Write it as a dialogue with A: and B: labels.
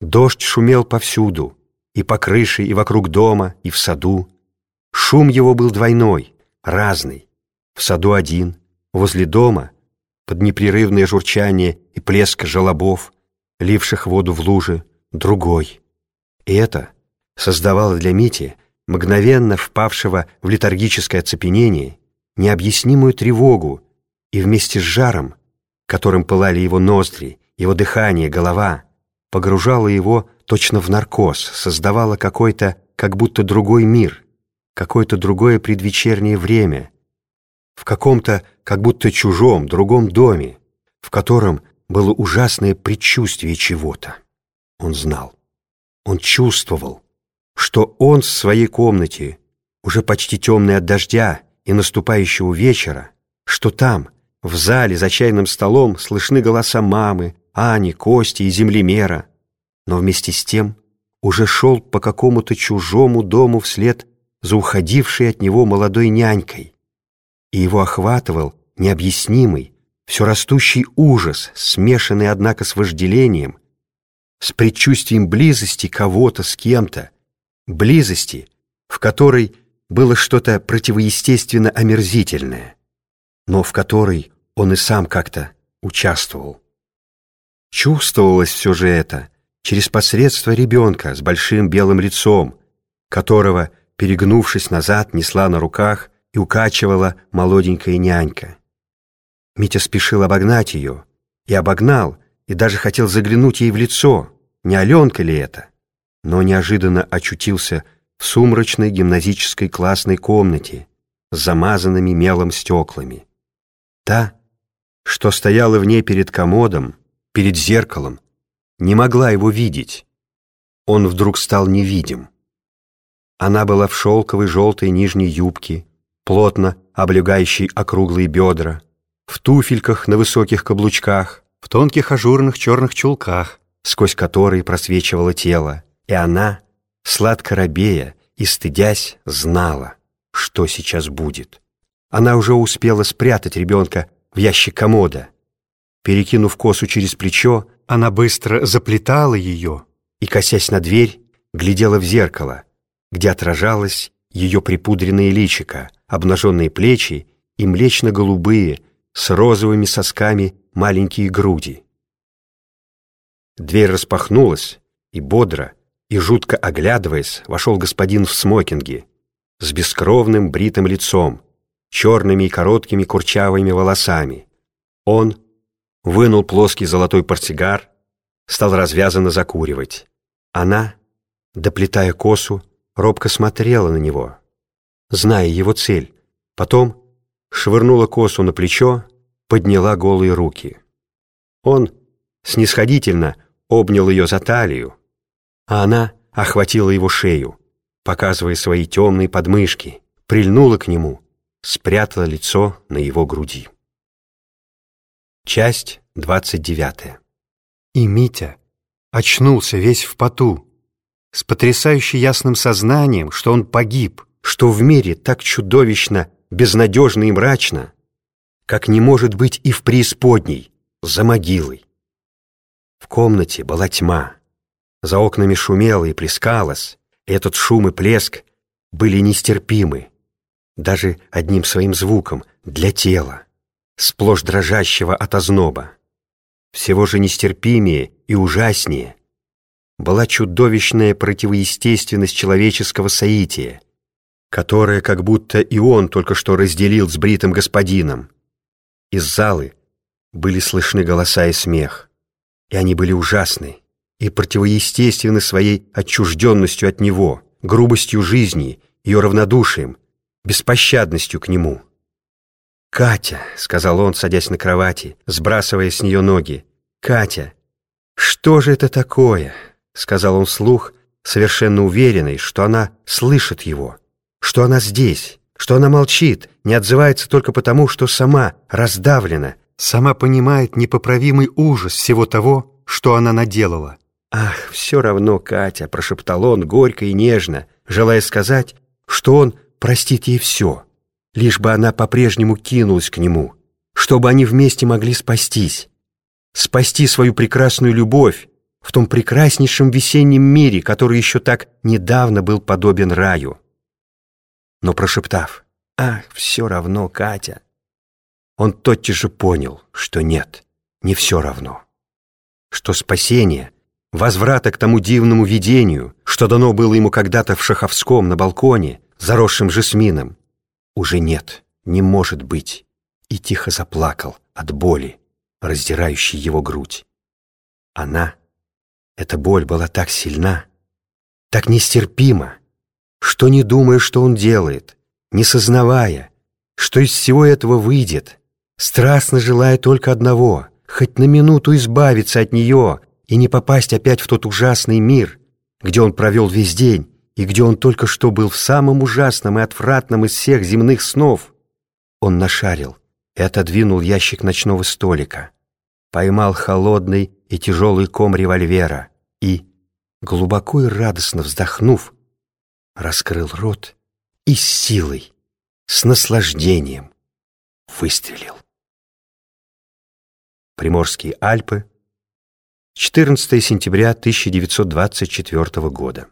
A: Дождь шумел повсюду, и по крыше, и вокруг дома, и в саду. Шум его был двойной, разный. В саду один, возле дома, под непрерывное журчание и плеск желобов, ливших воду в лужи, другой. И это создавало для Мити, мгновенно впавшего в летаргическое оцепенение, необъяснимую тревогу и вместе с жаром, которым пылали его ноздри, его дыхание, голова, погружало его точно в наркоз, создавало какой-то, как будто другой мир, какое-то другое предвечернее время, в каком-то, как будто чужом, другом доме, в котором было ужасное предчувствие чего-то. Он знал, он чувствовал, что он в своей комнате, уже почти темной от дождя и наступающего вечера, что там, в зале за чайным столом, слышны голоса мамы, Ани, Кости и землемера, но вместе с тем уже шел по какому-то чужому дому вслед за уходившей от него молодой нянькой, и его охватывал необъяснимый, все растущий ужас, смешанный, однако, с вожделением, с предчувствием близости кого-то с кем-то, близости, в которой было что-то противоестественно омерзительное, но в которой он и сам как-то участвовал. Чувствовалось все же это через посредство ребенка с большим белым лицом, которого, перегнувшись назад, несла на руках и укачивала молоденькая нянька. Митя спешил обогнать ее, и обогнал, и даже хотел заглянуть ей в лицо, не Аленка ли это, но неожиданно очутился в сумрачной гимназической классной комнате с замазанными мелом стеклами. Та, что стояла в ней перед комодом, перед зеркалом, не могла его видеть. Он вдруг стал невидим. Она была в шелковой желтой нижней юбке, плотно облегающей округлые бедра, в туфельках на высоких каблучках, в тонких ажурных черных чулках, сквозь которые просвечивало тело. И она, сладко робея и стыдясь, знала, что сейчас будет. Она уже успела спрятать ребенка в ящик комода. Перекинув косу через плечо, она быстро заплетала ее и, косясь на дверь, глядела в зеркало, где отражалось ее припудренное личико, обнаженные плечи и млечно-голубые с розовыми сосками маленькие груди. Дверь распахнулась, и бодро, и жутко оглядываясь, вошел господин в смокинге с бескровным бритым лицом, черными и короткими курчавыми волосами. Он вынул плоский золотой портсигар, стал развязанно закуривать. Она, доплетая косу, робко смотрела на него, зная его цель. Потом швырнула косу на плечо, подняла голые руки. Он снисходительно обнял ее за талию, а она охватила его шею, показывая свои темные подмышки, прильнула к нему, спрятала лицо на его груди. Часть двадцать девятая. И Митя очнулся весь в поту, с потрясающе ясным сознанием, что он погиб, что в мире так чудовищно, безнадежно и мрачно, как не может быть и в преисподней, за могилой. В комнате была тьма, за окнами шумело и плескалось, этот шум и плеск были нестерпимы, даже одним своим звуком, для тела сплошь дрожащего от озноба. Всего же нестерпимее и ужаснее была чудовищная противоестественность человеческого соития, которое как будто и он только что разделил с бритым господином. Из залы были слышны голоса и смех, и они были ужасны и противоестественны своей отчужденностью от него, грубостью жизни, ее равнодушием, беспощадностью к нему. «Катя», — сказал он, садясь на кровати, сбрасывая с нее ноги. «Катя, что же это такое?» — сказал он вслух, совершенно уверенный, что она слышит его, что она здесь, что она молчит, не отзывается только потому, что сама раздавлена, сама понимает непоправимый ужас всего того, что она наделала. «Ах, все равно, Катя», — прошептал он горько и нежно, желая сказать, что он простит ей все лишь бы она по-прежнему кинулась к нему, чтобы они вместе могли спастись, спасти свою прекрасную любовь, в том прекраснейшем весеннем мире, который еще так недавно был подобен раю. Но прошептав «Ах, все равно, Катя!» Он тотчас же понял, что нет, не все равно. Что спасение, возврата к тому дивному видению, что дано было ему когда-то в Шаховском на балконе, заросшим жасмином, уже нет, не может быть, и тихо заплакал от боли, раздирающей его грудь. Она, эта боль была так сильна, так нестерпима, что не думая, что он делает, не сознавая, что из всего этого выйдет, страстно желая только одного — хоть на минуту избавиться от нее и не попасть опять в тот ужасный мир, где он провел весь день и где он только что был в самом ужасном и отвратном из всех земных снов. Он нашарил и отодвинул ящик ночного столика, поймал холодный и тяжелый ком револьвера и, глубоко и радостно вздохнув, раскрыл рот и с силой, с наслаждением выстрелил. Приморские Альпы, 14 сентября 1924 года.